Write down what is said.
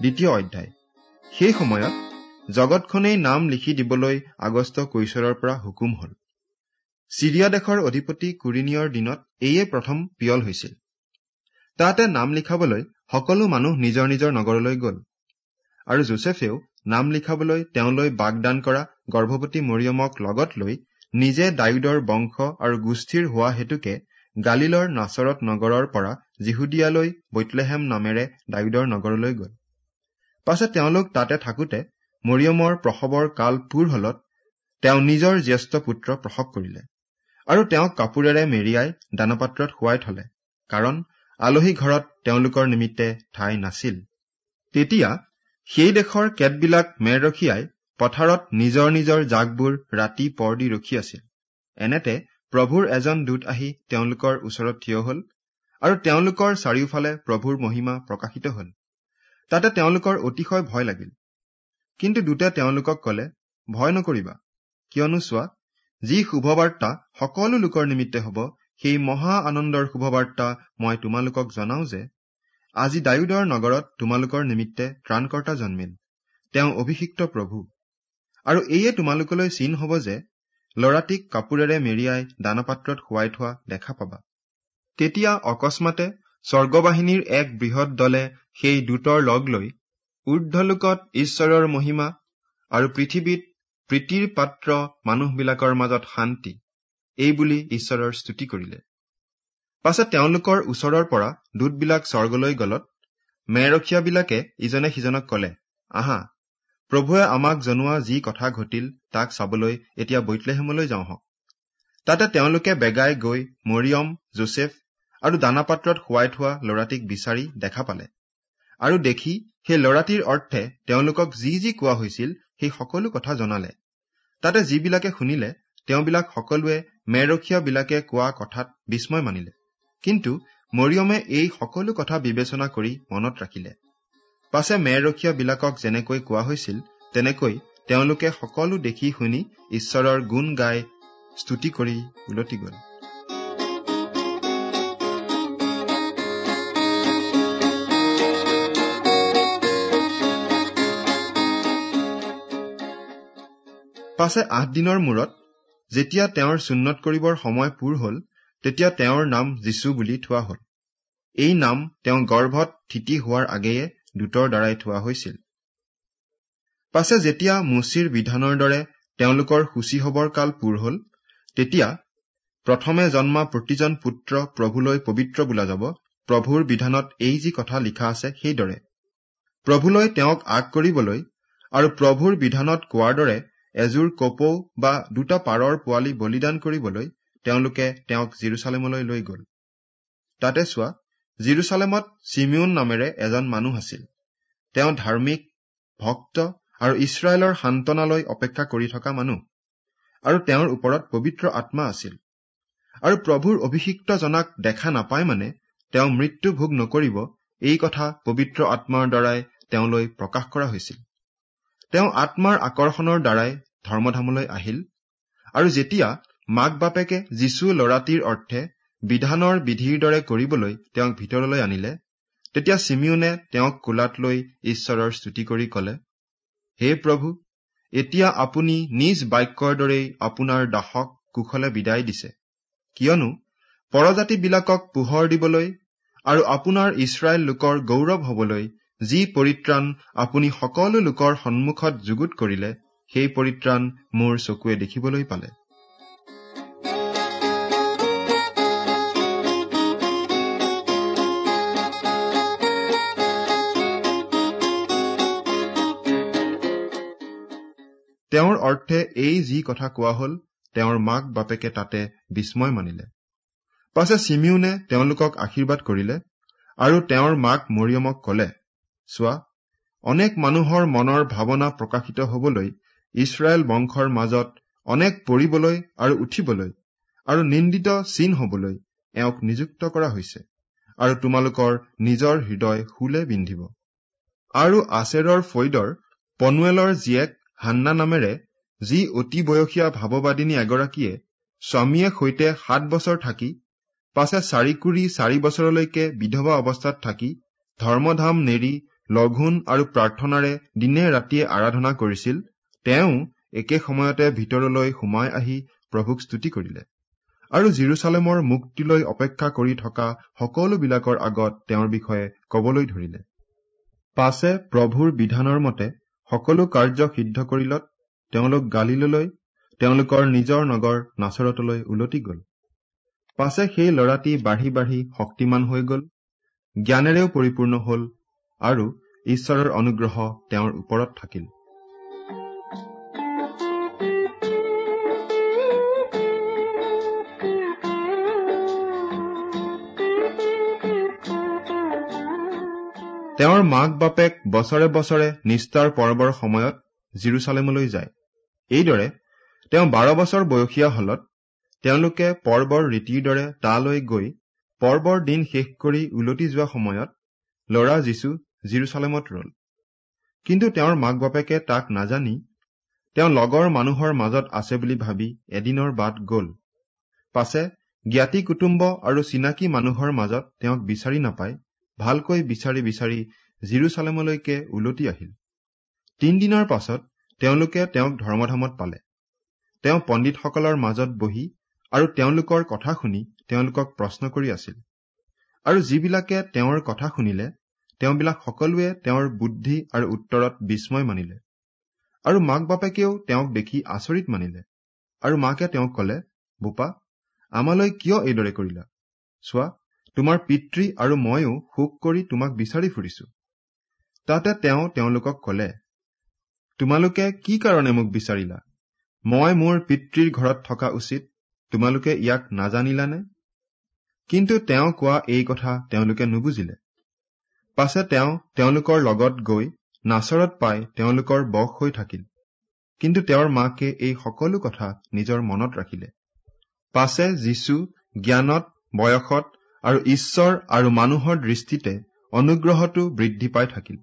দ্বিতীয় অধ্যায়। সেই সময়ত জগতখনেই নাম লিখি দিবলৈ আগষ্ট কৈশৰৰ পৰা হুকুম হল। চিৰিয়া দেশৰ অধিপতি কুৰিনিয়ৰ দিনত এয়ে প্ৰথম পিয়ল হৈছিল। তাতে নাম লিখাবলৈ সকলো মানুহ নিজৰ নিজৰ নগৰলৈ গল আৰু জোচেফেও নাম লিখাবলৈ তেওঁলৈ বাগদান কৰা গৰ্ভৱতী মৰিয়মক লগত লৈ নিজে ডায়ুদৰ বংশ আৰু গোষ্ঠীৰ হোৱা হেতুকে গালিলৰ নাচৰত নগৰৰ পৰা জিহুদিয়ালৈ বৈতলেহেম নামেৰে ডায়ুদৰ নগৰলৈ গল। পাছত তেওঁলোক তাতে থাকোতে মৰিয়মৰ প্ৰসৱৰ কাল পূৰ হলত তেওঁ নিজৰ জ্যেষ্ঠ পুত্ৰ প্ৰসৱ কৰিলে আৰু তেওঁক কাপোৰেৰে মেৰিয়াই দানপাত্ৰত শুৱাই থলে কাৰণ আলহী ঘৰত তেওঁলোকৰ নিমিত্তে ঠাই নাছিল। তেতিয়া সেই দেশৰ কেতবিলাক মেৰৰখীয়াই পথাৰত নিজৰ নিজৰ জাকবোৰ ৰাতি পৰ দি ৰখি আছিল। এনেতে প্ৰভুৰ এজন দূত আহি তেওঁলোকৰ ওচৰত থিয় হল আৰু তেওঁলোকৰ চাৰিওফালে প্ৰভুৰ মহিমা প্ৰকাশিত হল। তাতে তেওঁলোকৰ অতিশয় ভয় লাগিল। কিন্তু দূতে তেওঁলোকক কলে ভয় নকৰিবা। কিয়নো চোৱা যি শুভবাৰ্তা সকলো লোকৰ নিমিত্তে হব সেই মহা আনন্দৰ শুভবাৰ্তা মই তোমালোকক জনাও যে আজি ডায়ুদৰ নগৰত তোমালোকৰ নিমিত্তে ত্ৰাণকৰ্তা জন্মিল। তেওঁ অভিষিক্ত প্ৰভু। আৰু এয়ে তোমালোকলৈ চিন হব যে লৰাটিক কাপোৰেৰে মেৰিয়াই দানপাত্ৰত শুৱাই থোৱা দেখা পাবা। তেতিয়া অকস্মাতে স্বৰ্গবাহিনীৰ এক বৃহৎ দলে সেই দূতৰ লগ লৈ ঊৰ্ধলোকত ঈশ্বৰৰ মহিমা আৰু পৃথিৱীত প্ৰীতিৰ পাত্ৰ মানুহবিলাকৰ মাজত শান্তি এই বুলি ঈশ্বৰৰ স্তুতি কৰিলে। পাছত তেওঁলোকৰ ওচৰৰ পৰা দূতবিলাক স্বৰ্গলৈ গলত মেৰখীয়াবিলাকে ইজনে সিজনক কলে আহা প্ৰভুৱে আমাক জনোৱা যি কথা ঘটিল তাক চাবলৈ এতিয়া বৈতলেহেমলৈ যাওঁ হওক তাতে তেওঁলোকে বেগাই গৈ মৰিয়ম জোচেফ আৰু দানাপাত্ৰত শুৱাই থোৱা ল'ৰাটিক বিচাৰি দেখা পালে। আৰু দেখি সেই ল'ৰাটিৰ অৰ্থে তেওঁলোকক যি যি কোৱা হৈছিল সেই সকলো কথা জনালে। তাতে যিবিলাকে শুনিলে তেওঁবিলাক সকলোৱে মেৰখীয়াবিলাকে কোৱা কথাত বিস্ময় মানিলে। কিন্তু মৰিয়মে এই সকলো কথা বিবেচনা কৰি মনত ৰাখিলে। পাছে মেৰখীয়াবিলাকক যেনেকৈ কোৱা হৈছিল তেনেকৈ তেওঁলোকে সকলো দেখি শুনি ঈশ্বৰৰ গুণ গাই স্তুতি কৰি উলটি গল। পাছে আঠ দিনৰ মূৰত যেতিয়া তেওঁৰ চুন্নত কৰিবৰ সময় পূৰ হল তেতিয়া তেওঁৰ নাম যীচু বুলি থোৱা হল। এই নাম তেওঁ গৰ্ভত থিতি হোৱাৰ আগেয়ে দূতৰ দ্বাৰাই থোৱা হৈছিল। পাছে যেতিয়া মুচিৰ বিধানৰ দৰে তেওঁলোকৰ সূচী হবৰ কাল পূৰ হল তেতিয়া প্ৰথমে জন্মা প্ৰতিজন পুত্ৰ প্ৰভুলৈ পবিত্ৰ বোলা যাব প্ৰভুৰ বিধানত এই যি কথা লিখা আছে সেইদৰে। প্ৰভুলৈ তেওঁক আগ কৰিবলৈ আৰু প্ৰভুৰ বিধানত কোৱাৰ দৰে এযোৰ কপৌ বা দুটা পাৰৰ পোৱালি বলিদান কৰিবলৈ তেওঁলোকে তেওঁক জিৰচালেমলৈ লৈ গল। তাতে চোৱা জিৰচালেমত চিমিউন নামেৰে এজন মানুহ আছিল। তেওঁ ধাৰ্মিক ভক্ত আৰু ইছৰাইলৰ সান্তনালৈ অপেক্ষা কৰি থকা মানুহ আৰু তেওঁৰ ওপৰত পবিত্ৰ আত্মা আছিল। আৰু প্ৰভুৰ অভিষিক্ত জনাক দেখা নাপায় মানে তেওঁ মৃত্যু ভোগ নকৰিব এই কথা পবিত্ৰ আত্মাৰ দ্বাৰাই তেওঁলৈ প্ৰকাশ কৰা হৈছিল। তেওঁ আত্মাৰ আকৰ্ষণৰ দ্বাৰাই ধৰ্মধামলৈ আহিল আৰু যেতিয়া মাক বাপেকে যীশু লৰাটিৰ অৰ্থে বিধানৰ বিধিৰ দৰে কৰিবলৈ তেওঁক ভিতৰলৈ আনিলে তেতিয়া চিমিউনে তেওঁক কোলাত লৈ ঈশ্বৰৰ স্তুতি কৰি কলে হে প্ৰভু এতিয়া আপুনি নিজ বাক্যৰ দৰেই আপোনাৰ দাসক কুশলে বিদায় দিছে। কিয়নো পৰজাতিবিলাকক পোহৰ দিবলৈ আৰু আপোনাৰ ইছৰাইল লোকৰ গৌৰৱ হবলৈ যি পৰিত্ৰাণ আপুনি সকলো লোকৰ সন্মুখত যুগুত কৰিলে সেই পৰিত্ৰাণ মোৰ চকুৱে দেখিবলৈ পালে। তেওঁৰ অৰ্থে এই যি কথা কোৱা হল তেওঁৰ মাক বাপেকে তাতে বিস্ময় মানিলে। পাছে চিমিউনে তেওঁলোকক আশীৰ্বাদ কৰিলে আৰু তেওঁৰ মাক মৰিয়মক কলে চোৱা অনেক মানুহৰ মনৰ ভাৱনা প্ৰকাশিত হবলৈ ইছৰাইল বংশৰ মাজত অনেক পৰিবলৈ আৰু উঠিবলৈ আৰু নিন্দিত চিন হবলৈ এওঁক নিযুক্ত কৰা হৈছে আৰু তোমালোকৰ নিজৰ হৃদয় শুলে বিন্ধিব। আৰু আচেৰৰ ফৈদৰ পনুৱেলৰ জীয়েক হান্না নামেৰে যি অতি বয়সীয়া ভাৱবাদিনী এগৰাকীয়ে স্বামীয়ে সৈতে সাত বছৰ থাকি পাছে চাৰিকুৰি চাৰি বছৰলৈকে বিধৱা অৱস্থাত থাকি ধৰ্মধাম নেৰি লঘোণ আৰু প্ৰাৰ্থনাৰে দিনে ৰাতিয়ে আৰাধনা কৰিছিল তেওঁ একে সময়তে ভিতৰলৈ সোমাই আহি প্ৰভুক স্তুতি কৰিলে। আৰু জিৰচালেমৰ মুক্তিলৈ অপেক্ষা কৰি থকা সকলোবিলাকৰ আগত তেওঁৰ বিষয়ে কবলৈ ধৰিলে। পাছে প্ৰভুৰ বিধানৰ মতে সকলো কাৰ্য সিদ্ধ কৰিলত তেওঁলোক গালিললৈ তেওঁলোকৰ নিজৰ নগৰ নাচৰতলৈ উলটি গল। পাছে সেই ল'ৰাটি বাঢ়ি বাঢ়ি শক্তিমান হৈ গল জ্ঞানেৰেও পৰিপূৰ্ণ হল আৰু ঈশ্বৰৰ অনুগ্ৰহ তেওঁৰ ওপৰত থাকিল। তেওঁৰ মাক বাপেক বছৰে বছৰে নিষ্ঠাৰ পৰ্বৰ সময়ত জিৰচালেমলৈ যায়। এইদৰে তেওঁ বাৰ বছৰ বয়সীয়া হলত তেওঁলোকে পৰ্বৰ ৰীতিৰ দৰে তালৈ গৈ পৰ্বৰ দিন শেষ কৰি উলটি যোৱা সময়ত লৰা যীশু জিৰচালেমত ৰল। কিন্তু তেওঁৰ মাক বাপেকে তাক নাজানি তেওঁ লগৰ মানুহৰ মাজত আছে বুলি ভাবি এদিনৰ বাট গল। পাছে জ্ঞাতি কুটুম্ব আৰু চিনাকি মানুহৰ মাজত তেওঁক বিচাৰি নাপাই ভালকৈ বিচাৰি বিচাৰি জিৰচালেমলৈকে উলটি আহিল। তিনদিনৰ পাছত তেওঁলোকে তেওঁক ধৰ্মধামত পালে। তেওঁ পণ্ডিতসকলৰ মাজত বহি আৰু তেওঁলোকৰ কথা শুনি তেওঁলোকক প্ৰশ্ন কৰি আছিল। আৰু যিবিলাকে তেওঁৰ কথা শুনিলে তেওঁবিলাক সকলোৱে তেওঁৰ বুদ্ধি আৰু উত্তৰত বিস্ময় মানিলে। আৰু মাক বাপেকেও তেওঁক দেখি আচৰিত মানিলে। আৰু মাকে তেওঁক কলে বোপা আমালৈ কিয় এইদৰে কৰিলা? চোৱা তোমাৰ পিতৃ আৰু ময়ো শোক কৰি তোমাক বিচাৰি ফুৰিছো। তাতে তেওঁ তেওঁলোকক কলে তোমালোকে কি কাৰণে মোক বিচাৰিলা? মই মোৰ পিতৃৰ ঘৰত থকা উচিত তোমালোকে ইয়াক নাজানিলানে? কিন্তু তেওঁ কোৱা এই কথা তেওঁলোকে নুবুজিলে। পাছে তেওঁ তেওঁলোকৰ লগত গৈ নাচৰত পাই তেওঁলোকৰ বশ হৈ থাকিল। কিন্তু তেওঁৰ মাকে এই সকলো কথা নিজৰ মনত ৰাখিলে। পাছে যীশু জ্ঞানত বয়সত আৰু ঈশ্বৰ আৰু মানুহৰ দৃষ্টিতে অনুগ্ৰহতো বৃদ্ধি পাই থাকিল।